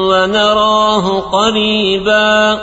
ونراه قريبا